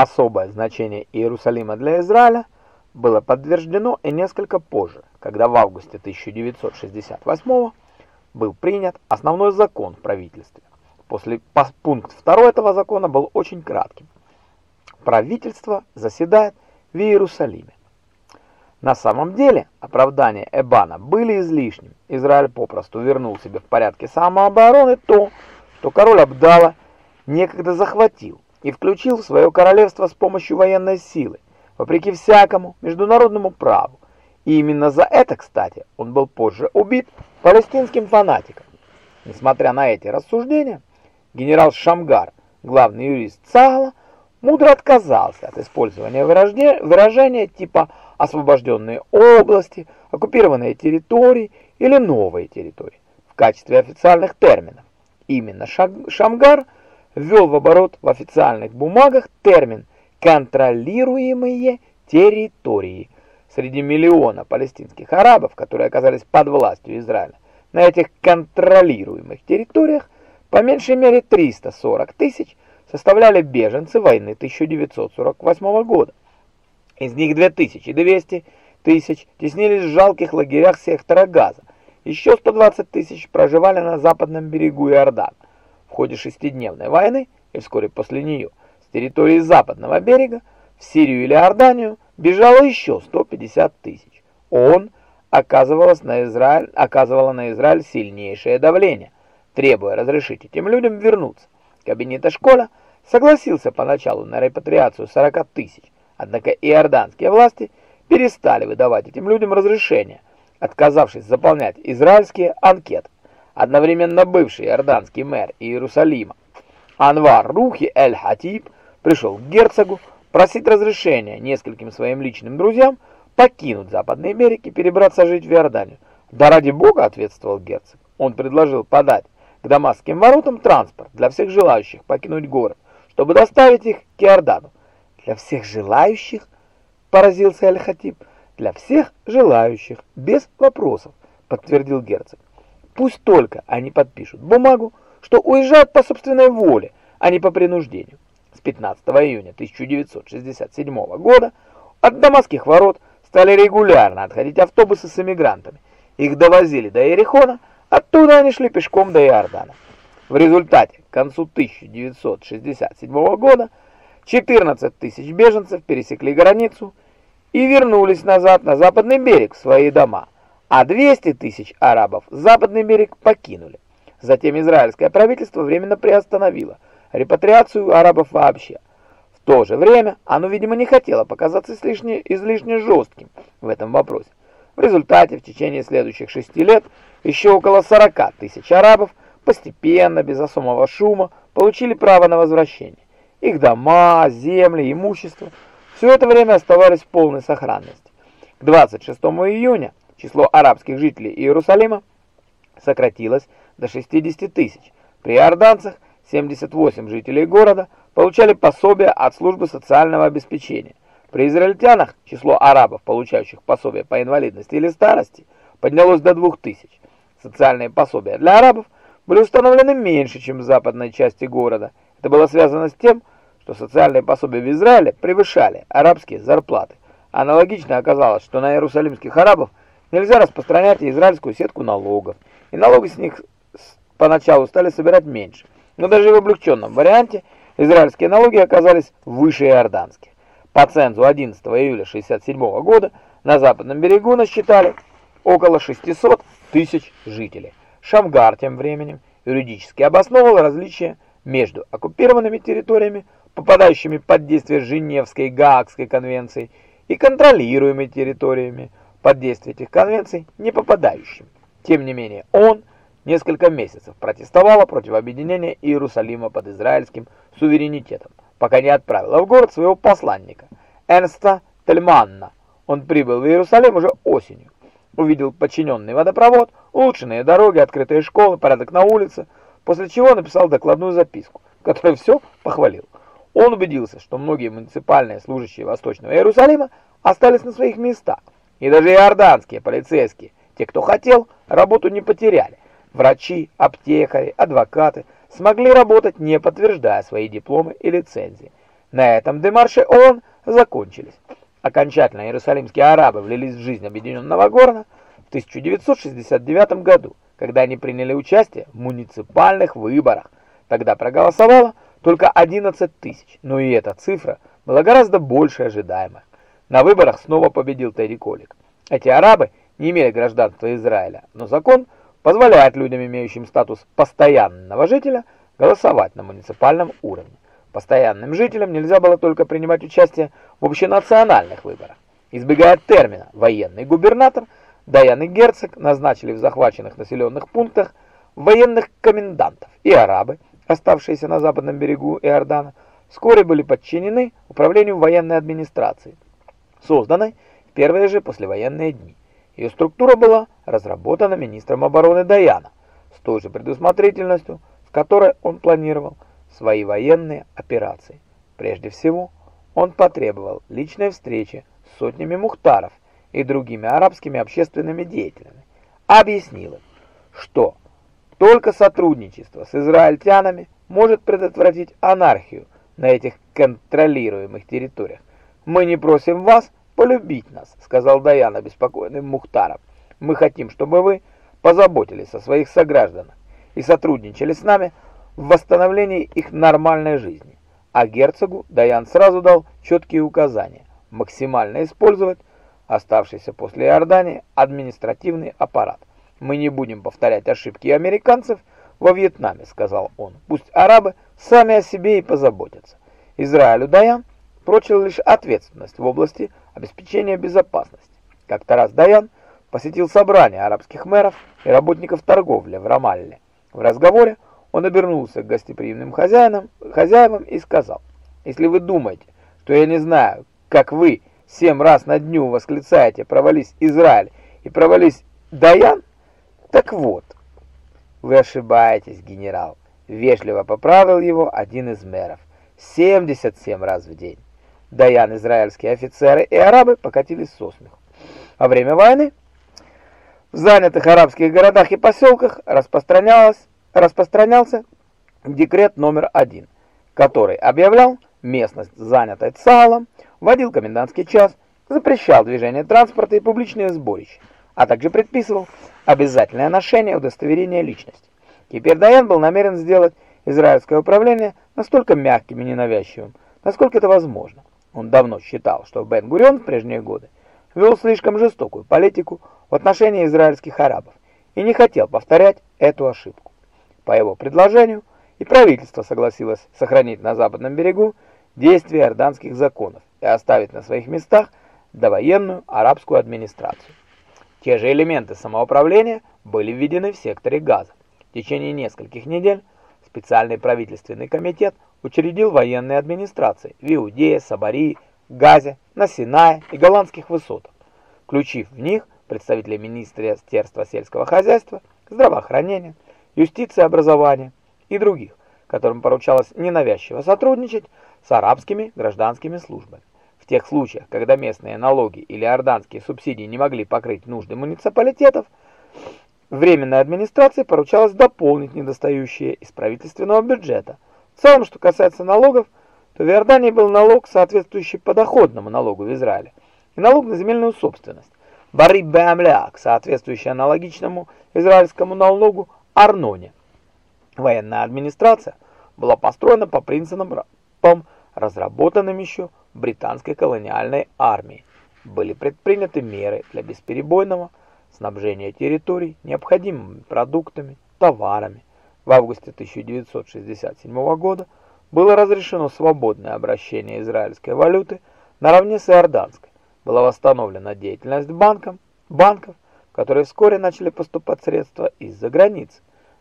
Особое значение Иерусалима для Израиля было подтверждено и несколько позже, когда в августе 1968 был принят основной закон в правительстве. После пункт 2 этого закона был очень кратким. Правительство заседает в Иерусалиме. На самом деле, оправдания Эбана были излишними. Израиль попросту вернул себе в порядке самообороны то, что король Абдала некогда захватил и включил в свое королевство с помощью военной силы, вопреки всякому международному праву. И именно за это, кстати, он был позже убит палестинским фанатиком. Несмотря на эти рассуждения, генерал Шамгар, главный юрист ЦАГЛа, мудро отказался от использования выражения типа «освобожденные области», «оккупированные территории» или «новые территории» в качестве официальных терминов. Именно Шамгар ввел в оборот в официальных бумагах термин «контролируемые территории». Среди миллиона палестинских арабов, которые оказались под властью Израиля, на этих контролируемых территориях по меньшей мере 340 тысяч составляли беженцы войны 1948 года. Из них 2200 тысяч теснились в жалких лагерях сектора Газа. Еще 120 тысяч проживали на западном берегу Иордана. В ходе шестидневной войны и вскоре после нее с территории западного берега в Сирию или Иорданию бежало еще 150 тысяч. ООН оказывалось на Израиль, оказывала на Израиль сильнейшее давление, требуя разрешить этим людям вернуться. Кабинет Эшколя согласился поначалу на репатриацию 40 тысяч, однако иорданские власти перестали выдавать этим людям разрешение, отказавшись заполнять израильские анкеты. Одновременно бывший иорданский мэр Иерусалима Анвар Рухи Эль-Хатиб пришел к герцогу просить разрешения нескольким своим личным друзьям покинуть западный берег и перебраться жить в Иорданию. «Да ради бога», — ответствовал герцог. Он предложил подать к Дамасским воротам транспорт для всех желающих покинуть город, чтобы доставить их к Иордану. «Для всех желающих?» — поразился Аль-Хатиб. «Для всех желающих, без вопросов», — подтвердил герцог. «Пусть только они подпишут бумагу, что уезжают по собственной воле, а не по принуждению». С 15 июня 1967 года от Дамасских ворот стали регулярно отходить автобусы с эмигрантами. Их довозили до Иерихона, оттуда они шли пешком до Иордана. В результате к концу 1967 года 14 тысяч беженцев пересекли границу и вернулись назад на западный берег в свои дома, а 200 тысяч арабов западный берег покинули. Затем израильское правительство временно приостановило репатриацию арабов вообще. В то же время оно, видимо, не хотело показаться излишне, излишне жестким в этом вопросе. В результате в течение следующих шести лет еще около 40 тысяч арабов постепенно, без особого шума, получили право на возвращение. Их дома, земли, имущество – все это время оставались в полной сохранности. К 26 июня число арабских жителей Иерусалима сократилось до 60 тысяч. При иорданцах 78 жителей города получали пособия от службы социального обеспечения. При израильтянах число арабов, получающих пособия по инвалидности или старости, поднялось до 2000. Социальные пособия для арабов – были установлены меньше, чем в западной части города. Это было связано с тем, что социальные пособия в Израиле превышали арабские зарплаты. Аналогично оказалось, что на иерусалимских арабов нельзя распространять израильскую сетку налогов, и налоги с них поначалу стали собирать меньше. Но даже в облегченном варианте израильские налоги оказались выше иорданских. По цензу 11 июля 1967 года на западном берегу насчитали около 600 тысяч жителей. Шамгар тем временем юридически обосновывал различия между оккупированными территориями, попадающими под действие Женевской и Гаагской конвенций, и контролируемыми территориями, под действие этих конвенций не попадающими. Тем не менее, он несколько месяцев протестовал против объединения Иерусалима под израильским суверенитетом, пока не отправил в город своего посланника, Эрнста Тельманна. Он прибыл в Иерусалим уже осенью увидел подчиненный водопровод, улучшенные дороги, открытые школы, порядок на улице, после чего написал докладную записку, в которой все похвалил. Он убедился, что многие муниципальные служащие Восточного Иерусалима остались на своих местах, и даже иорданские полицейские, те, кто хотел, работу не потеряли. Врачи, аптекари, адвокаты смогли работать, не подтверждая свои дипломы и лицензии. На этом демарши ООН закончились. Окончательно иерусалимские арабы влились в жизнь объединенного города в 1969 году, когда они приняли участие в муниципальных выборах. Тогда проголосовало только 11 тысяч, но и эта цифра была гораздо больше ожидаемых. На выборах снова победил Тедди Колик. Эти арабы не имели гражданства Израиля, но закон позволяет людям, имеющим статус постоянного жителя, голосовать на муниципальном уровне. Постоянным жителям нельзя было только принимать участие в общенациональных выборах. Избегая термина «военный губернатор», Даян и Герцог назначили в захваченных населенных пунктах военных комендантов, и арабы, оставшиеся на западном берегу Иордана, вскоре были подчинены управлению военной администрации, созданной в первые же послевоенные дни. Ее структура была разработана министром обороны Даяна с той же предусмотрительностью, с которой он планировал свои военные операции. Прежде всего, он потребовал личной встречи с сотнями мухтаров и другими арабскими общественными деятелями. Объяснил им, что только сотрудничество с израильтянами может предотвратить анархию на этих контролируемых территориях. «Мы не просим вас полюбить нас», — сказал Даян обеспокоенным Мухтаром. «Мы хотим, чтобы вы позаботились о своих согражданах и сотрудничали с нами в восстановлении их нормальной жизни. А герцогу Даян сразу дал четкие указания максимально использовать оставшийся после Иордании административный аппарат. «Мы не будем повторять ошибки американцев во Вьетнаме», — сказал он. «Пусть арабы сами о себе и позаботятся». Израилю Даян прочил лишь ответственность в области обеспечения безопасности. Как-то раз Даян посетил собрание арабских мэров и работников торговли в Рамалле. В разговоре он обернулся к гостеприимным хозяинам, хозяевам и сказал, «Если вы думаете, что я не знаю, как вы семь раз на дню восклицаете «провались Израиль» и «провались Даян», так вот, вы ошибаетесь, генерал», — вежливо поправил его один из мэров. «77 раз в день». Даян, израильские офицеры и арабы покатились со смеху. Во время войны в занятых арабских городах и поселках распространялся декрет номер один, который объявлял местность, занятой ЦАЛом, вводил комендантский час, запрещал движение транспорта и публичные сборища, а также предписывал обязательное ношение удостоверения личности. Теперь Даян был намерен сделать израильское управление настолько мягким и ненавязчивым, насколько это возможно. Он давно считал, что Бен-Гурион в прежние годы вел слишком жестокую политику в отношении израильских арабов и не хотел повторять эту ошибку. По его предложению и правительство согласилось сохранить на западном берегу действия иорданских законов и оставить на своих местах довоенную арабскую администрацию. Те же элементы самоуправления были введены в секторе Газа. В течение нескольких недель специальный правительственный комитет учредил военные администрации в Иудее, Сабарии, Газе, на Синае и голландских высотах, включив в них представителей Министерства сельского хозяйства, здравоохранения, юстиции образования и других, которым поручалось ненавязчиво сотрудничать с арабскими гражданскими службами. В тех случаях, когда местные налоги или орданские субсидии не могли покрыть нужды муниципалитетов, Временной администрации поручалось дополнить недостающие из правительственного бюджета. В целом, что касается налогов, то в Иордании был налог, соответствующий подоходному налогу в Израиле, и налог на земельную собственность, бариб беамляк, соответствующий аналогичному израильскому налогу Арноне. Военная администрация была построена по принципам, разработанным еще британской колониальной армией. Были предприняты меры для бесперебойного снабжения территорий необходимыми продуктами, товарами. В августе 1967 года было разрешено свободное обращение израильской валюты наравне с иорданской. Была восстановлена деятельность банков, банков, которые вскоре начали поступать средства из-за границы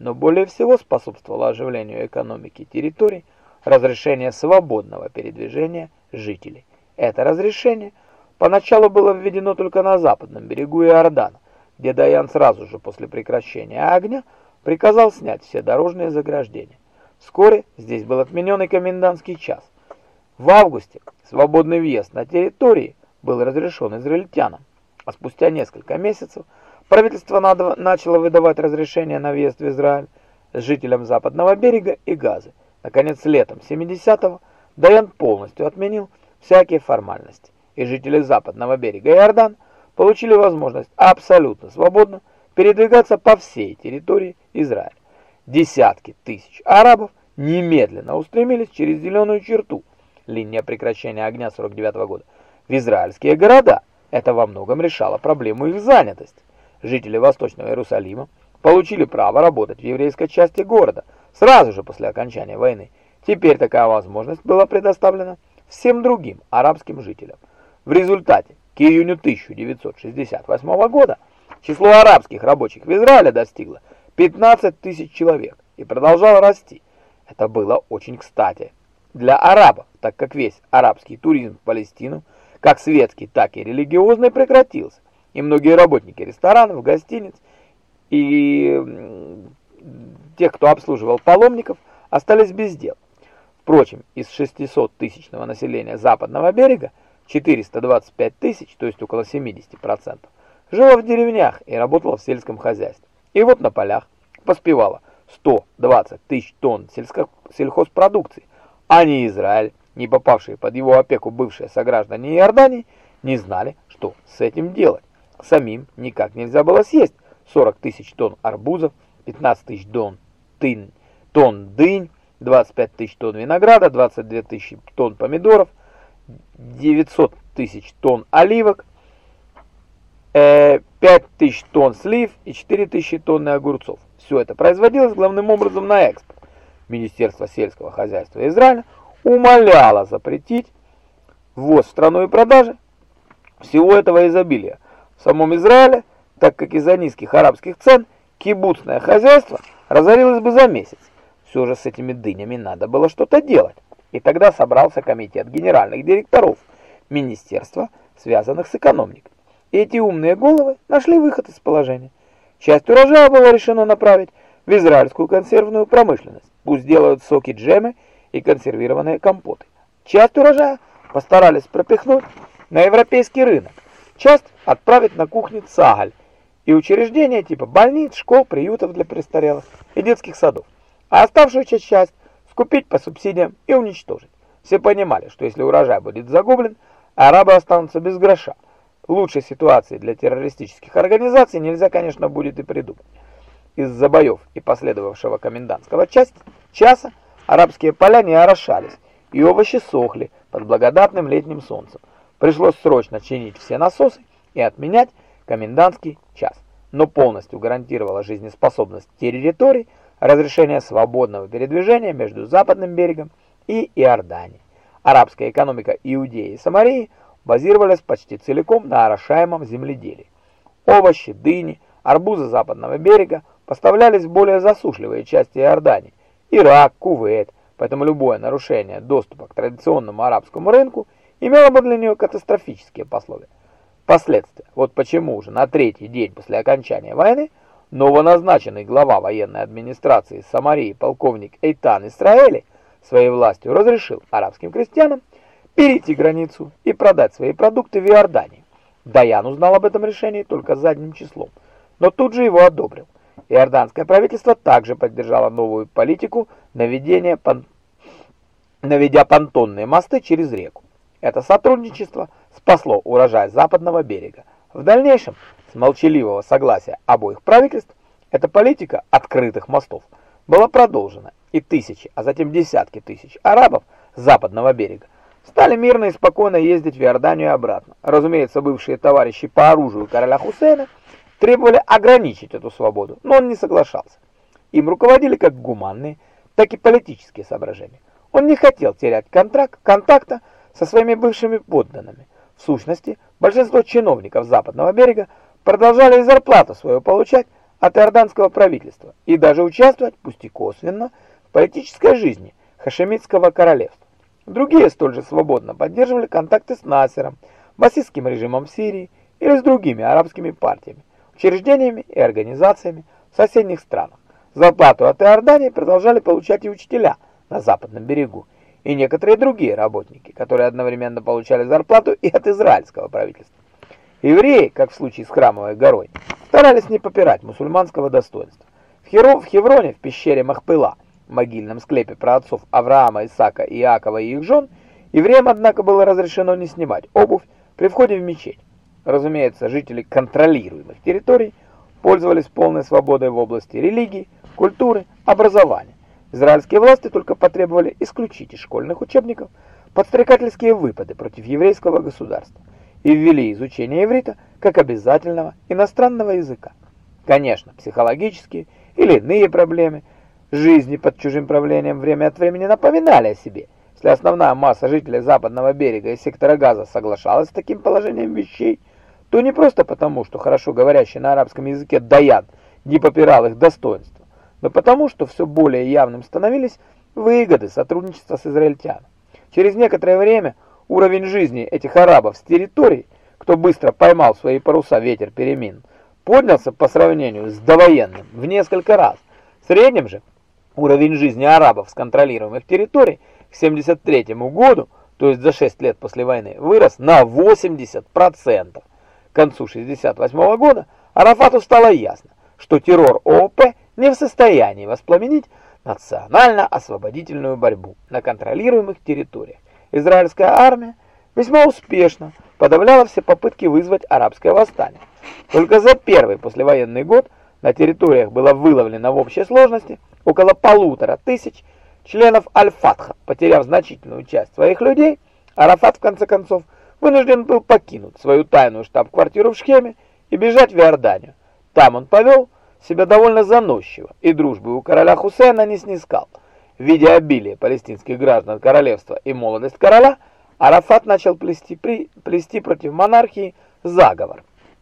но более всего способствовало оживлению экономики территорий разрешение свободного передвижения жителей. Это разрешение поначалу было введено только на западном берегу Иордана, где Даян сразу же после прекращения огня приказал снять все дорожные заграждения. Вскоре здесь был отменен комендантский час. В августе свободный въезд на территории был разрешен израильтянам, а спустя несколько месяцев – Правительство начало выдавать разрешение на въезд в Израиль жителям западного берега и Газы. Наконец, летом 70-го Даян полностью отменил всякие формальности, и жители западного берега Иордан получили возможность абсолютно свободно передвигаться по всей территории Израиля. Десятки тысяч арабов немедленно устремились через зеленую черту, линия прекращения огня 49 -го года, в израильские города. Это во многом решало проблему их занятости. Жители Восточного Иерусалима получили право работать в еврейской части города сразу же после окончания войны. Теперь такая возможность была предоставлена всем другим арабским жителям. В результате к июню 1968 года число арабских рабочих в Израиле достигло 15 тысяч человек и продолжало расти. Это было очень кстати для арабов, так как весь арабский туризм в Палестину, как светский, так и религиозный, прекратился, и многие работники ресторанов, гостиниц и тех, кто обслуживал паломников, остались без дел. Впрочем, из 600-тысячного населения западного берега 425 тысяч, то есть около 70%, жило в деревнях и работало в сельском хозяйстве. И вот на полях поспевало 120 тысяч тонн сельско сельхозпродукции, а ни Израиль, не попавшие под его опеку бывшие сограждане Иордании, не знали, что с этим делать. Самим никак нельзя было съесть 40 тысяч тонн арбузов, 15 тысяч тонн, тын, тонн дынь, 25 тысяч тонн винограда, 22 тысячи тонн помидоров, 900 тысяч тонн оливок, 5 э, тысяч тонн слив и 4 тысячи тонн огурцов. Все это производилось главным образом на экспорт. Министерство сельского хозяйства Израиля умоляло запретить ввоз в страну и продажи всего этого изобилия. В самом Израиле, так как из-за низких арабских цен, кибуцное хозяйство разорилось бы за месяц. Все же с этими дынями надо было что-то делать. И тогда собрался комитет генеральных директоров министерства, связанных с экономикой. Эти умные головы нашли выход из положения. Часть урожая было решено направить в израильскую консервную промышленность. Пусть делают соки, джемы и консервированные компоты. Часть урожая постарались пропихнуть на европейский рынок. Часть отправить на кухни цагаль и учреждения типа больниц, школ, приютов для престарелых и детских садов а оставшуюся часть скупить по субсидиям и уничтожить. Все понимали, что если урожай будет загублен, арабы останутся без гроша. Лучшей ситуации для террористических организаций нельзя, конечно, будет и придумать. Из-за боев и последовавшего комендантского часть, часа арабские поля не орошались, и овощи сохли под благодатным летним солнцем. Пришлось срочно чинить все насосы и отменять комендантский час. Но полностью гарантировала жизнеспособность территорий, разрешение свободного передвижения между западным берегом и Иорданией. Арабская экономика Иудеи и Самарии базировалась почти целиком на орошаемом земледелии. Овощи, дыни, арбузы западного берега поставлялись в более засушливые части Иордании, Ирак, Кувейт, поэтому любое нарушение доступа к традиционному арабскому рынку имело бы для нее катастрофические пословия. Последствия. Вот почему уже на третий день после окончания войны Новоназначенный глава военной администрации Самарии полковник Эйтан Исраэли своей властью разрешил арабским крестьянам перейти границу и продать свои продукты в Иордании. Даян узнал об этом решении только задним числом, но тут же его одобрил. Иорданское правительство также поддержало новую политику наведения пон... наведя понтонные мосты через реку. Это сотрудничество спасло урожай западного берега. В дальнейшем с молчаливого согласия обоих правительств, эта политика открытых мостов была продолжена, и тысячи, а затем десятки тысяч арабов западного берега стали мирно и спокойно ездить в Иорданию и обратно. Разумеется, бывшие товарищи по оружию короля Хусейна требовали ограничить эту свободу, но он не соглашался. Им руководили как гуманные, так и политические соображения. Он не хотел терять контракт, контакта со своими бывшими подданными. В сущности, большинство чиновников западного берега продолжали зарплату свою получать от иорданского правительства и даже участвовать, пусть и косвенно, в политической жизни Хашемитского королевства. Другие столь же свободно поддерживали контакты с Насером, басистским режимом Сирии или с другими арабскими партиями, учреждениями и организациями в соседних странах. Зарплату от Иордании продолжали получать и учителя на западном берегу, и некоторые другие работники, которые одновременно получали зарплату и от израильского правительства. Евреи, как в случае с Храмовой горой, старались не попирать мусульманского достоинства. В Хевроне, в пещере Махпыла, могильном склепе про отцов Авраама, Исаака, Иакова и их жен, евреям, однако, было разрешено не снимать обувь при входе в мечеть. Разумеется, жители контролируемых территорий пользовались полной свободой в области религии, культуры, образования. Израильские власти только потребовали исключить из школьных учебников подстрекательские выпады против еврейского государства и ввели изучение иврита как обязательного иностранного языка. Конечно, психологические или иные проблемы жизни под чужим правлением время от времени напоминали о себе. Если основная масса жителей западного берега и сектора Газа соглашалась с таким положением вещей, то не просто потому, что хорошо говорящий на арабском языке Даян не попирал их достоинства, но потому, что все более явным становились выгоды сотрудничества с израильтянами. Через некоторое время уровень жизни этих арабов с территорий, кто быстро поймал свои паруса ветер перемен, поднялся по сравнению с довоенным в несколько раз. В среднем же уровень жизни арабов с контролируемых территорий к 73 году, то есть за 6 лет после войны, вырос на 80%. К концу 68 года Арафату стало ясно, что террор ООП не в состоянии воспламенить национально-освободительную борьбу на контролируемых территориях. Израильская армия весьма успешно подавляла все попытки вызвать арабское восстание. Только за первый послевоенный год на территориях было выловлено в общей сложности около полутора тысяч членов Аль-Фатха. Потеряв значительную часть своих людей, Арафат в конце концов вынужден был покинуть свою тайную штаб-квартиру в Шхеме и бежать в Иорданию. Там он повел себя довольно заносчиво и дружбы у короля Хусейна не снискал. Видя обилие палестинских граждан королевства и молодость короля, Арафат начал плести, при, плести против монархии заговор.